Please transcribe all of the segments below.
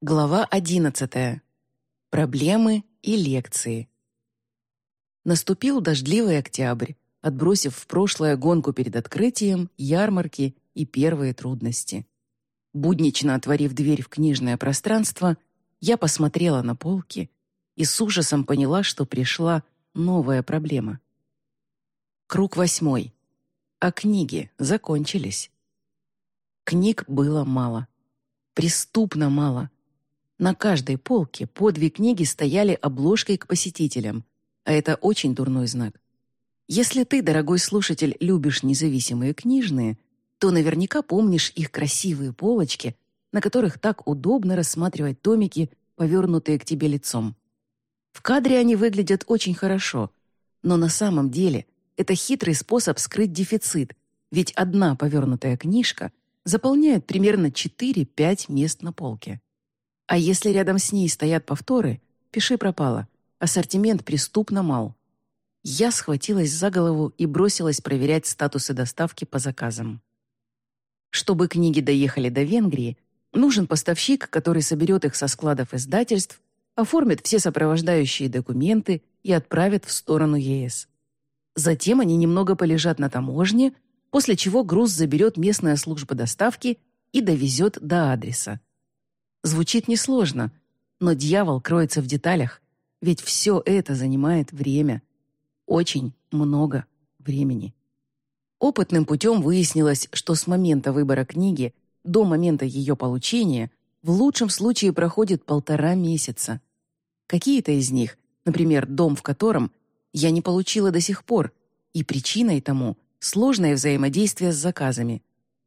Глава 11. Проблемы и лекции. Наступил дождливый октябрь, отбросив в прошлое гонку перед открытием, ярмарки и первые трудности. Буднично отворив дверь в книжное пространство, я посмотрела на полки и с ужасом поняла, что пришла новая проблема. Круг восьмой. А книги закончились. Книг было мало. Преступно мало — на каждой полке по две книги стояли обложкой к посетителям, а это очень дурной знак. Если ты, дорогой слушатель, любишь независимые книжные, то наверняка помнишь их красивые полочки, на которых так удобно рассматривать томики, повернутые к тебе лицом. В кадре они выглядят очень хорошо, но на самом деле это хитрый способ скрыть дефицит, ведь одна повернутая книжка заполняет примерно 4-5 мест на полке. А если рядом с ней стоят повторы, пиши пропало. Ассортимент преступно мал. Я схватилась за голову и бросилась проверять статусы доставки по заказам. Чтобы книги доехали до Венгрии, нужен поставщик, который соберет их со складов издательств, оформит все сопровождающие документы и отправит в сторону ЕС. Затем они немного полежат на таможне, после чего груз заберет местная служба доставки и довезет до адреса. Звучит несложно, но дьявол кроется в деталях, ведь все это занимает время. Очень много времени. Опытным путем выяснилось, что с момента выбора книги до момента ее получения в лучшем случае проходит полтора месяца. Какие-то из них, например, дом в котором я не получила до сих пор, и причиной тому сложное взаимодействие с заказами.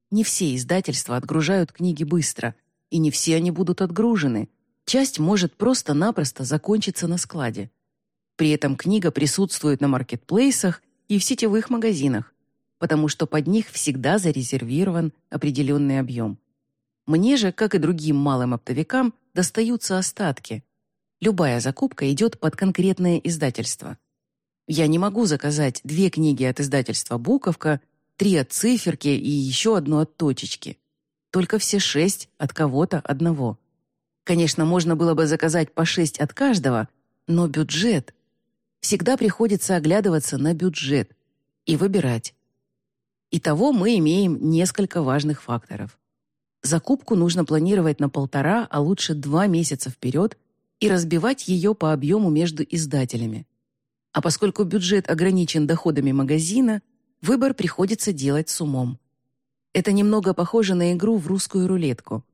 Не все издательства отгружают книги быстро — и не все они будут отгружены. Часть может просто-напросто закончиться на складе. При этом книга присутствует на маркетплейсах и в сетевых магазинах, потому что под них всегда зарезервирован определенный объем. Мне же, как и другим малым оптовикам, достаются остатки. Любая закупка идет под конкретное издательство. Я не могу заказать две книги от издательства «Буковка», три от «Циферки» и еще одну от «Точечки». Только все шесть от кого-то одного. Конечно, можно было бы заказать по шесть от каждого, но бюджет. Всегда приходится оглядываться на бюджет и выбирать. Итого мы имеем несколько важных факторов. Закупку нужно планировать на полтора, а лучше два месяца вперед и разбивать ее по объему между издателями. А поскольку бюджет ограничен доходами магазина, выбор приходится делать с умом. Это немного похоже на игру в русскую рулетку.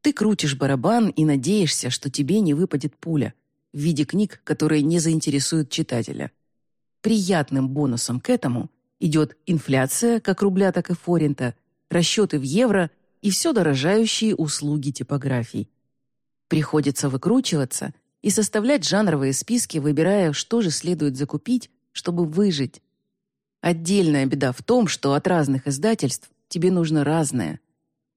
Ты крутишь барабан и надеешься, что тебе не выпадет пуля в виде книг, которые не заинтересуют читателя. Приятным бонусом к этому идет инфляция как рубля, так и форинта, расчеты в евро и все дорожающие услуги типографий. Приходится выкручиваться и составлять жанровые списки, выбирая, что же следует закупить, чтобы выжить. Отдельная беда в том, что от разных издательств тебе нужно разное.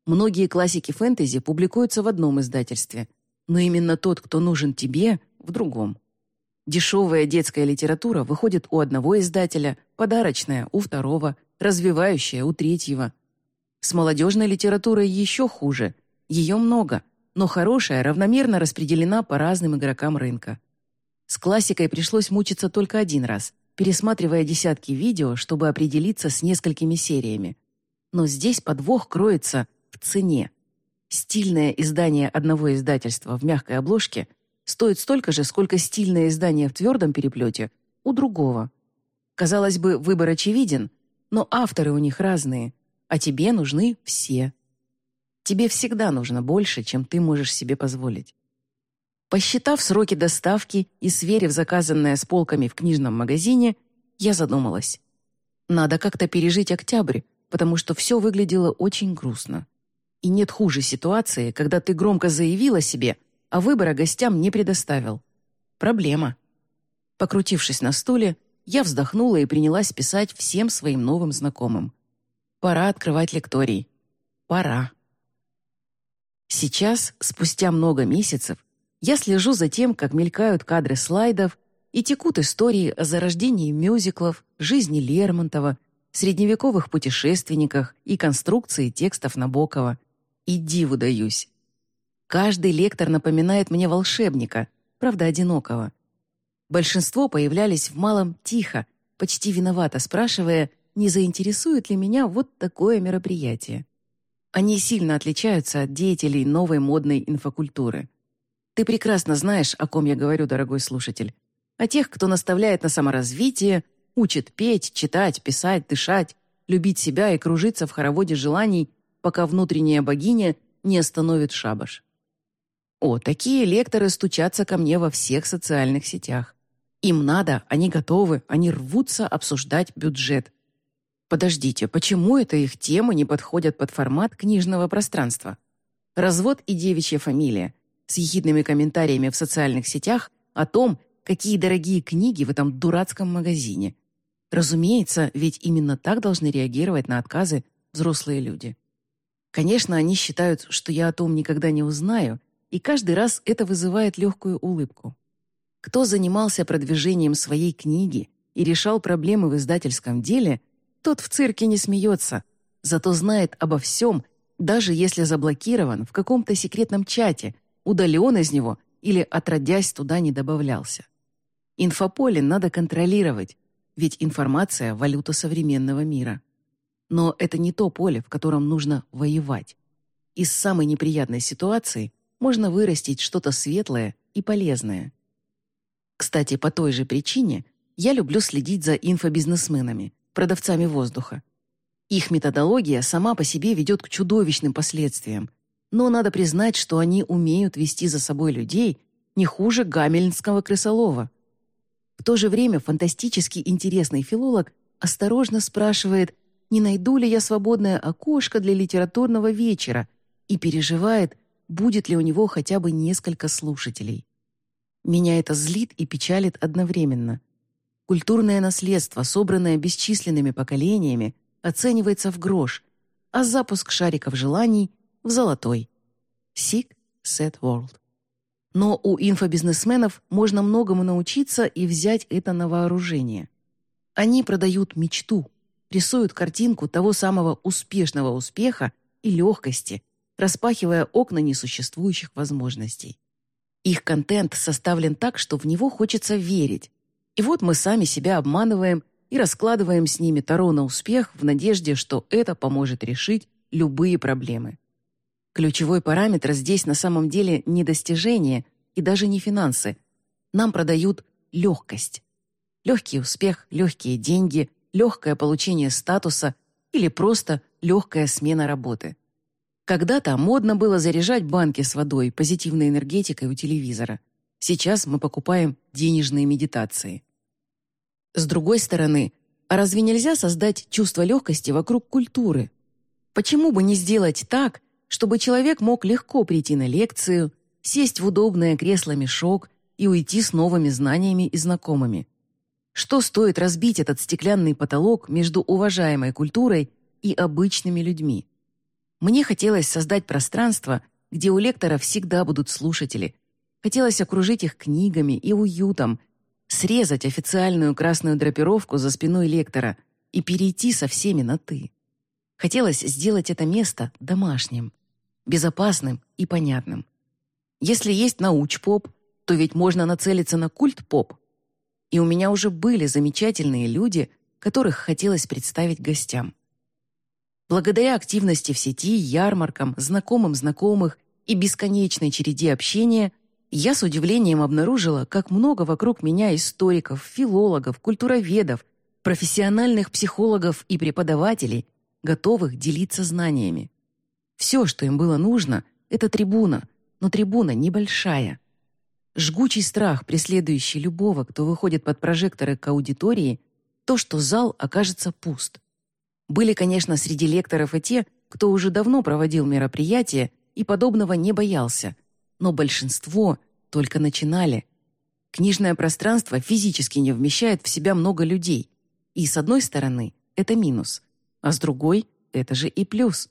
Многие классики фэнтези публикуются в одном издательстве, но именно тот, кто нужен тебе, в другом. Дешевая детская литература выходит у одного издателя, подарочная — у второго, развивающая — у третьего. С молодежной литературой еще хуже. Ее много, но хорошая равномерно распределена по разным игрокам рынка. С классикой пришлось мучиться только один раз, пересматривая десятки видео, чтобы определиться с несколькими сериями. Но здесь подвох кроется в цене. Стильное издание одного издательства в мягкой обложке стоит столько же, сколько стильное издание в твердом переплете у другого. Казалось бы, выбор очевиден, но авторы у них разные, а тебе нужны все. Тебе всегда нужно больше, чем ты можешь себе позволить. Посчитав сроки доставки и сверив заказанное с полками в книжном магазине, я задумалась. Надо как-то пережить октябрь, потому что все выглядело очень грустно. И нет хуже ситуации, когда ты громко заявил о себе, а выбора гостям не предоставил. Проблема. Покрутившись на стуле, я вздохнула и принялась писать всем своим новым знакомым. Пора открывать лекторий. Пора. Сейчас, спустя много месяцев, я слежу за тем, как мелькают кадры слайдов и текут истории о зарождении мюзиклов, жизни Лермонтова средневековых путешественниках и конструкции текстов Набокова. И диву даюсь. Каждый лектор напоминает мне волшебника, правда, одинокого. Большинство появлялись в малом тихо, почти виновато, спрашивая, не заинтересует ли меня вот такое мероприятие. Они сильно отличаются от деятелей новой модной инфокультуры. Ты прекрасно знаешь, о ком я говорю, дорогой слушатель. О тех, кто наставляет на саморазвитие, учит петь, читать, писать, дышать, любить себя и кружиться в хороводе желаний, пока внутренняя богиня не остановит шабаш. О, такие лекторы стучатся ко мне во всех социальных сетях. Им надо, они готовы, они рвутся обсуждать бюджет. Подождите, почему это их темы не подходят под формат книжного пространства? Развод и девичья фамилия с ехидными комментариями в социальных сетях о том, какие дорогие книги в этом дурацком магазине. Разумеется, ведь именно так должны реагировать на отказы взрослые люди. Конечно, они считают, что я о том никогда не узнаю, и каждый раз это вызывает легкую улыбку. Кто занимался продвижением своей книги и решал проблемы в издательском деле, тот в цирке не смеется, зато знает обо всем, даже если заблокирован в каком-то секретном чате, удален из него или, отродясь, туда не добавлялся. Инфополе надо контролировать, ведь информация — валюта современного мира. Но это не то поле, в котором нужно воевать. Из самой неприятной ситуации можно вырастить что-то светлое и полезное. Кстати, по той же причине я люблю следить за инфобизнесменами, продавцами воздуха. Их методология сама по себе ведет к чудовищным последствиям, но надо признать, что они умеют вести за собой людей не хуже гамельнского крысолова. В то же время фантастически интересный филолог осторожно спрашивает, не найду ли я свободное окошко для литературного вечера, и переживает, будет ли у него хотя бы несколько слушателей. Меня это злит и печалит одновременно. Культурное наследство, собранное бесчисленными поколениями, оценивается в грош, а запуск шариков желаний — в золотой. Sick, set world. Но у инфобизнесменов можно многому научиться и взять это на вооружение. Они продают мечту, рисуют картинку того самого успешного успеха и легкости, распахивая окна несуществующих возможностей. Их контент составлен так, что в него хочется верить. И вот мы сами себя обманываем и раскладываем с ними таро на успех в надежде, что это поможет решить любые проблемы. Ключевой параметр здесь на самом деле не достижение и даже не финансы. Нам продают легкость. Легкий успех, легкие деньги, легкое получение статуса или просто легкая смена работы. Когда-то модно было заряжать банки с водой, позитивной энергетикой у телевизора. Сейчас мы покупаем денежные медитации. С другой стороны, а разве нельзя создать чувство легкости вокруг культуры? Почему бы не сделать так, чтобы человек мог легко прийти на лекцию, сесть в удобное кресло-мешок и уйти с новыми знаниями и знакомыми? Что стоит разбить этот стеклянный потолок между уважаемой культурой и обычными людьми? Мне хотелось создать пространство, где у лектора всегда будут слушатели. Хотелось окружить их книгами и уютом, срезать официальную красную драпировку за спиной лектора и перейти со всеми на «ты». Хотелось сделать это место домашним, безопасным и понятным. Если есть науч-поп, то ведь можно нацелиться на культ-поп. И у меня уже были замечательные люди, которых хотелось представить гостям. Благодаря активности в сети, ярмаркам, знакомым знакомых и бесконечной череде общения, я с удивлением обнаружила, как много вокруг меня историков, филологов, культуроведов, профессиональных психологов и преподавателей, готовых делиться знаниями. Все, что им было нужно, это трибуна, но трибуна небольшая. Жгучий страх, преследующий любого, кто выходит под прожекторы к аудитории, то, что зал окажется пуст. Были, конечно, среди лекторов и те, кто уже давно проводил мероприятия и подобного не боялся, но большинство только начинали. Книжное пространство физически не вмещает в себя много людей, и с одной стороны это минус, а с другой это же и плюс.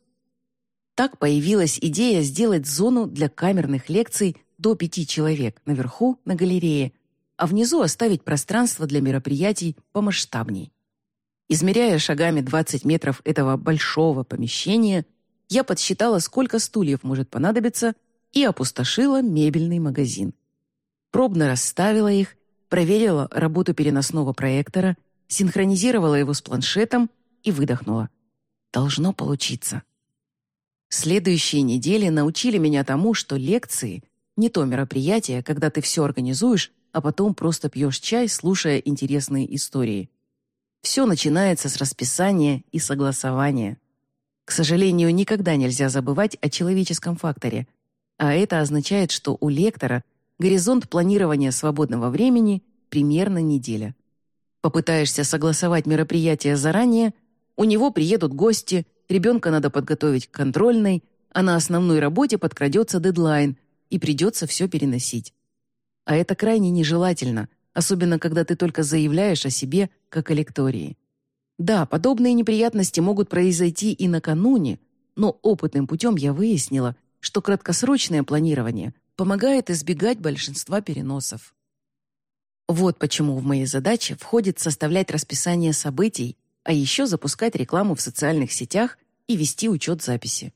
Так появилась идея сделать зону для камерных лекций до пяти человек наверху на галерее, а внизу оставить пространство для мероприятий помасштабней. Измеряя шагами 20 метров этого большого помещения, я подсчитала, сколько стульев может понадобиться, и опустошила мебельный магазин. Пробно расставила их, проверила работу переносного проектора, синхронизировала его с планшетом и выдохнула. Должно получиться. Следующие недели научили меня тому, что лекции — не то мероприятие, когда ты все организуешь, а потом просто пьешь чай, слушая интересные истории. Все начинается с расписания и согласования. К сожалению, никогда нельзя забывать о человеческом факторе, а это означает, что у лектора горизонт планирования свободного времени примерно неделя. Попытаешься согласовать мероприятие заранее, у него приедут гости, ребенка надо подготовить к контрольной, а на основной работе подкрадется дедлайн, и придется все переносить. А это крайне нежелательно, особенно когда ты только заявляешь о себе как о лектории. Да, подобные неприятности могут произойти и накануне, но опытным путем я выяснила, что краткосрочное планирование помогает избегать большинства переносов. Вот почему в мои задачи входит составлять расписание событий, а еще запускать рекламу в социальных сетях и вести учет записи.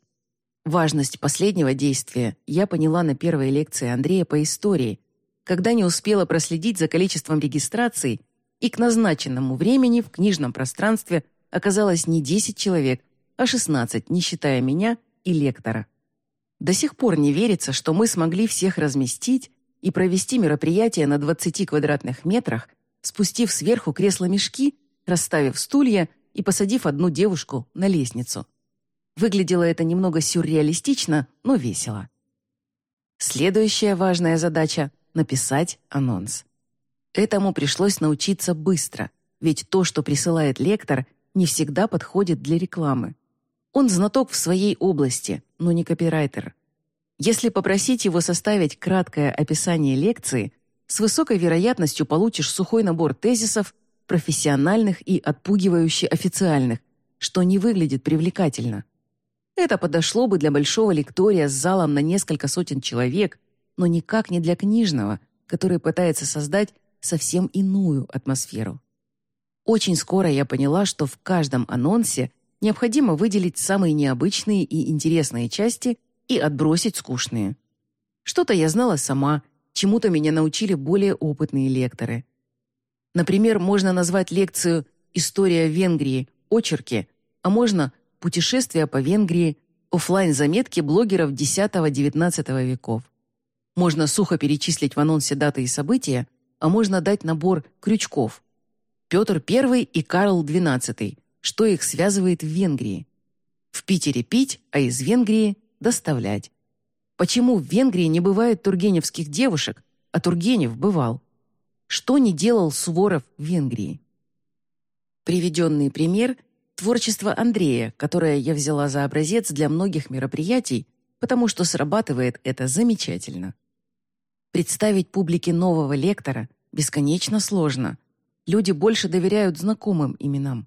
Важность последнего действия я поняла на первой лекции Андрея по истории, когда не успела проследить за количеством регистраций, и к назначенному времени в книжном пространстве оказалось не 10 человек, а 16, не считая меня и лектора. До сих пор не верится, что мы смогли всех разместить и провести мероприятие на 20 квадратных метрах, спустив сверху кресла-мешки, расставив стулья и посадив одну девушку на лестницу. Выглядело это немного сюрреалистично, но весело. Следующая важная задача — написать анонс. Этому пришлось научиться быстро, ведь то, что присылает лектор, не всегда подходит для рекламы. Он знаток в своей области, но не копирайтер. Если попросить его составить краткое описание лекции, с высокой вероятностью получишь сухой набор тезисов, профессиональных и отпугивающе официальных, что не выглядит привлекательно. Это подошло бы для большого лектория с залом на несколько сотен человек, но никак не для книжного, который пытается создать совсем иную атмосферу. Очень скоро я поняла, что в каждом анонсе необходимо выделить самые необычные и интересные части и отбросить скучные. Что-то я знала сама, чему-то меня научили более опытные лекторы. Например, можно назвать лекцию «История Венгрии. Очерки», а можно «Путешествия по Венгрии. офлайн заметки блогеров X-XIX веков». Можно сухо перечислить в анонсе даты и события, а можно дать набор крючков. Петр I и Карл XII. Что их связывает в Венгрии? В Питере пить, а из Венгрии доставлять. Почему в Венгрии не бывает тургеневских девушек, а Тургенев бывал? Что не делал Суворов в Венгрии? Приведенный пример – творчество Андрея, которое я взяла за образец для многих мероприятий, потому что срабатывает это замечательно. Представить публике нового лектора бесконечно сложно. Люди больше доверяют знакомым именам.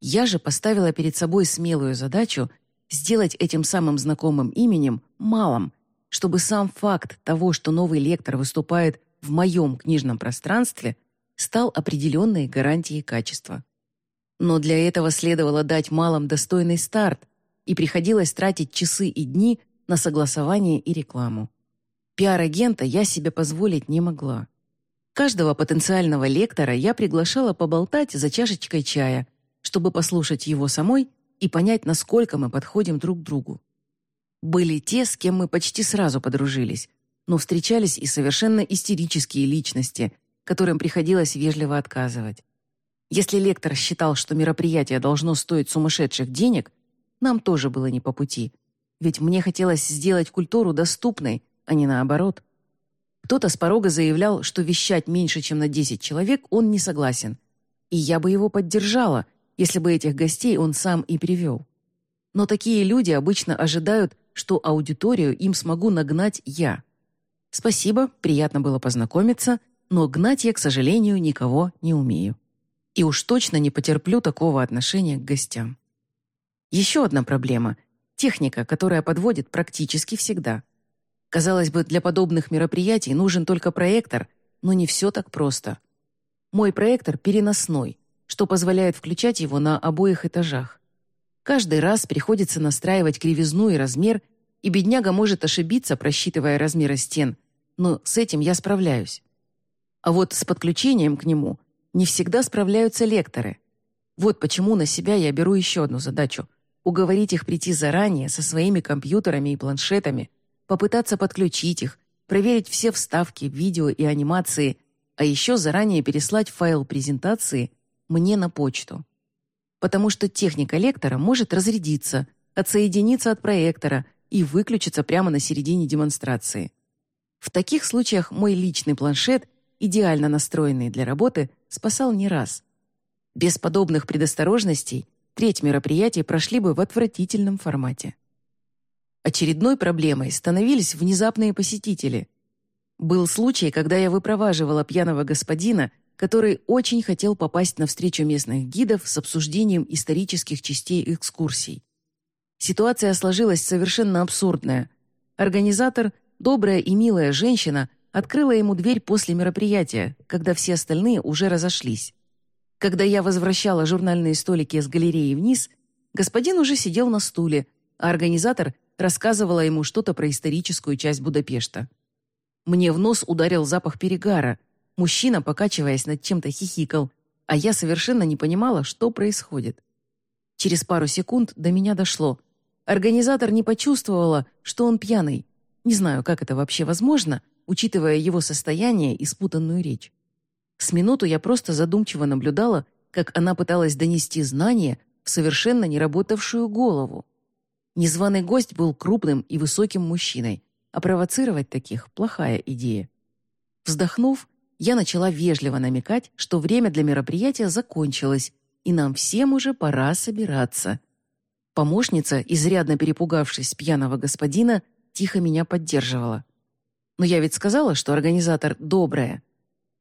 Я же поставила перед собой смелую задачу сделать этим самым знакомым именем малым, чтобы сам факт того, что новый лектор выступает в моем книжном пространстве, стал определенной гарантией качества. Но для этого следовало дать малым достойный старт, и приходилось тратить часы и дни на согласование и рекламу. Пиар-агента я себе позволить не могла. Каждого потенциального лектора я приглашала поболтать за чашечкой чая, чтобы послушать его самой и понять, насколько мы подходим друг к другу. Были те, с кем мы почти сразу подружились, но встречались и совершенно истерические личности, которым приходилось вежливо отказывать. Если лектор считал, что мероприятие должно стоить сумасшедших денег, нам тоже было не по пути, ведь мне хотелось сделать культуру доступной, а не наоборот. Кто-то с порога заявлял, что вещать меньше, чем на 10 человек, он не согласен. И я бы его поддержала, если бы этих гостей он сам и привел. Но такие люди обычно ожидают, что аудиторию им смогу нагнать я. Спасибо, приятно было познакомиться, но гнать я, к сожалению, никого не умею. И уж точно не потерплю такого отношения к гостям. Еще одна проблема — техника, которая подводит практически всегда. Казалось бы, для подобных мероприятий нужен только проектор, но не все так просто. Мой проектор переносной, что позволяет включать его на обоих этажах. Каждый раз приходится настраивать кривизну и размер, и бедняга может ошибиться, просчитывая размеры стен, но с этим я справляюсь. А вот с подключением к нему не всегда справляются лекторы. Вот почему на себя я беру еще одну задачу — уговорить их прийти заранее со своими компьютерами и планшетами, попытаться подключить их, проверить все вставки, видео и анимации, а еще заранее переслать файл презентации мне на почту. Потому что техника лектора может разрядиться, отсоединиться от проектора и выключиться прямо на середине демонстрации. В таких случаях мой личный планшет, идеально настроенный для работы, спасал не раз. Без подобных предосторожностей треть мероприятий прошли бы в отвратительном формате. Очередной проблемой становились внезапные посетители. Был случай, когда я выпроваживала пьяного господина, который очень хотел попасть на встречу местных гидов с обсуждением исторических частей экскурсий. Ситуация сложилась совершенно абсурдная. Организатор, добрая и милая женщина, открыла ему дверь после мероприятия, когда все остальные уже разошлись. Когда я возвращала журнальные столики с галереи вниз, господин уже сидел на стуле, а организатор рассказывала ему что-то про историческую часть Будапешта. Мне в нос ударил запах перегара. Мужчина, покачиваясь над чем-то, хихикал, а я совершенно не понимала, что происходит. Через пару секунд до меня дошло. Организатор не почувствовала, что он пьяный. Не знаю, как это вообще возможно, учитывая его состояние и спутанную речь. С минуту я просто задумчиво наблюдала, как она пыталась донести знания в совершенно не работавшую голову. Незваный гость был крупным и высоким мужчиной, а провоцировать таких – плохая идея. Вздохнув, я начала вежливо намекать, что время для мероприятия закончилось, и нам всем уже пора собираться. Помощница, изрядно перепугавшись пьяного господина, тихо меня поддерживала. Но я ведь сказала, что организатор добрая.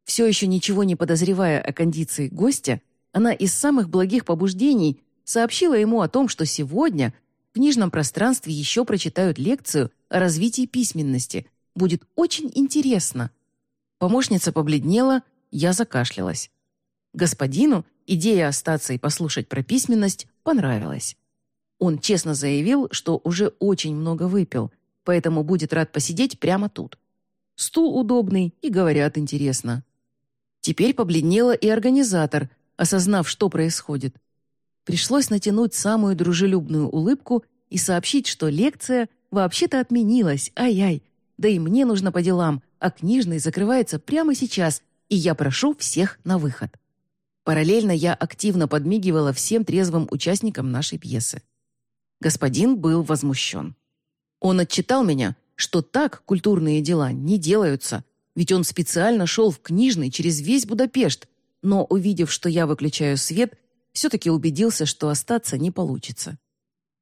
Все еще ничего не подозревая о кондиции гостя, она из самых благих побуждений сообщила ему о том, что сегодня – в книжном пространстве еще прочитают лекцию о развитии письменности. Будет очень интересно». Помощница побледнела, я закашлялась. Господину идея остаться и послушать про письменность понравилась. Он честно заявил, что уже очень много выпил, поэтому будет рад посидеть прямо тут. Стул удобный и говорят интересно. Теперь побледнела и организатор, осознав, что происходит. Пришлось натянуть самую дружелюбную улыбку и сообщить, что лекция вообще-то отменилась, ай-ай, да и мне нужно по делам, а книжный закрывается прямо сейчас, и я прошу всех на выход. Параллельно я активно подмигивала всем трезвым участникам нашей пьесы. Господин был возмущен. Он отчитал меня, что так культурные дела не делаются, ведь он специально шел в книжный через весь Будапешт, но, увидев, что я выключаю свет, все-таки убедился, что остаться не получится.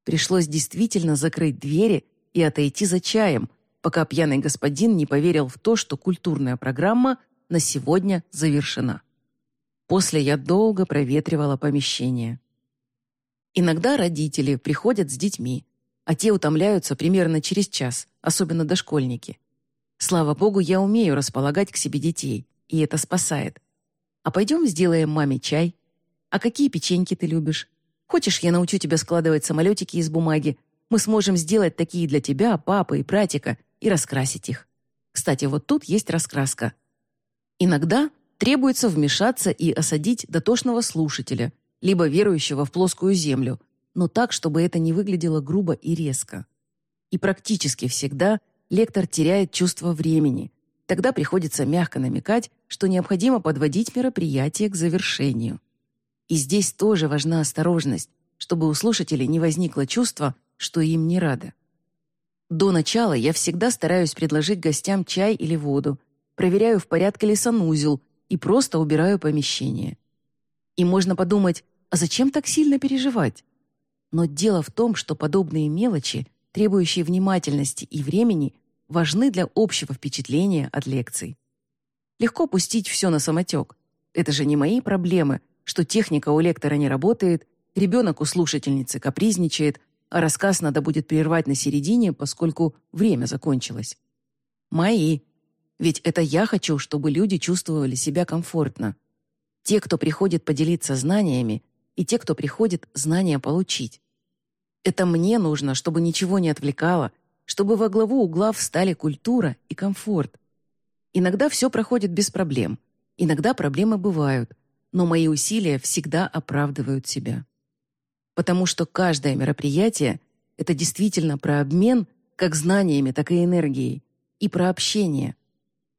Пришлось действительно закрыть двери и отойти за чаем, пока пьяный господин не поверил в то, что культурная программа на сегодня завершена. После я долго проветривала помещение. Иногда родители приходят с детьми, а те утомляются примерно через час, особенно дошкольники. Слава богу, я умею располагать к себе детей, и это спасает. А пойдем сделаем маме чай, а какие печеньки ты любишь? Хочешь, я научу тебя складывать самолетики из бумаги? Мы сможем сделать такие для тебя, папы и братика и раскрасить их. Кстати, вот тут есть раскраска. Иногда требуется вмешаться и осадить дотошного слушателя, либо верующего в плоскую землю, но так, чтобы это не выглядело грубо и резко. И практически всегда лектор теряет чувство времени. Тогда приходится мягко намекать, что необходимо подводить мероприятие к завершению. И здесь тоже важна осторожность, чтобы у слушателей не возникло чувства, что им не рады. До начала я всегда стараюсь предложить гостям чай или воду, проверяю, в порядке ли санузел, и просто убираю помещение. И можно подумать, а зачем так сильно переживать? Но дело в том, что подобные мелочи, требующие внимательности и времени, важны для общего впечатления от лекций. Легко пустить все на самотек. Это же не мои проблемы, что техника у лектора не работает, ребенок у слушательницы капризничает, а рассказ надо будет прервать на середине, поскольку время закончилось. Мои. Ведь это я хочу, чтобы люди чувствовали себя комфортно. Те, кто приходит поделиться знаниями, и те, кто приходит знания получить. Это мне нужно, чтобы ничего не отвлекало, чтобы во главу угла встали культура и комфорт. Иногда все проходит без проблем, иногда проблемы бывают, но мои усилия всегда оправдывают себя. Потому что каждое мероприятие — это действительно про обмен как знаниями, так и энергией, и про общение.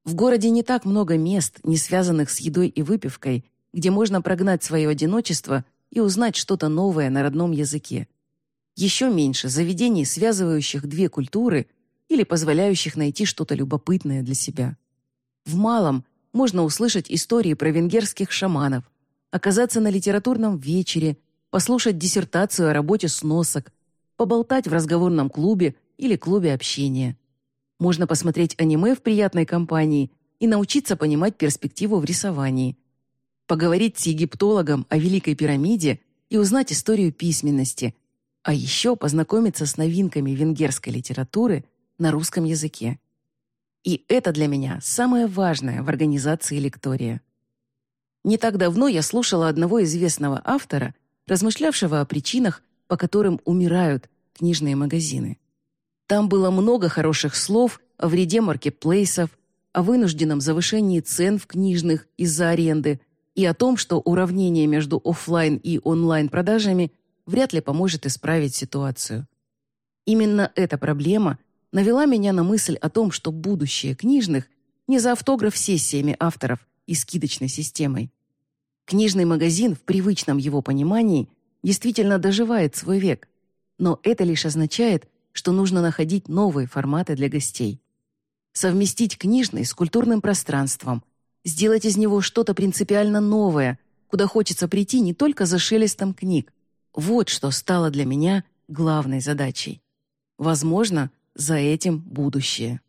В городе не так много мест, не связанных с едой и выпивкой, где можно прогнать свое одиночество и узнать что-то новое на родном языке. Еще меньше заведений, связывающих две культуры или позволяющих найти что-то любопытное для себя. В малом можно услышать истории про венгерских шаманов, оказаться на литературном вечере, послушать диссертацию о работе сносок, поболтать в разговорном клубе или клубе общения. Можно посмотреть аниме в приятной компании и научиться понимать перспективу в рисовании. Поговорить с египтологом о Великой пирамиде и узнать историю письменности – а еще познакомиться с новинками венгерской литературы на русском языке. И это для меня самое важное в организации лектория. Не так давно я слушала одного известного автора, размышлявшего о причинах, по которым умирают книжные магазины. Там было много хороших слов о вреде маркетплейсов, о вынужденном завышении цен в книжных из-за аренды и о том, что уравнение между офлайн и онлайн продажами вряд ли поможет исправить ситуацию. Именно эта проблема навела меня на мысль о том, что будущее книжных не за автограф-сессиями авторов и скидочной системой. Книжный магазин в привычном его понимании действительно доживает свой век, но это лишь означает, что нужно находить новые форматы для гостей. Совместить книжный с культурным пространством, сделать из него что-то принципиально новое, куда хочется прийти не только за шелестом книг, вот что стало для меня главной задачей. Возможно, за этим будущее.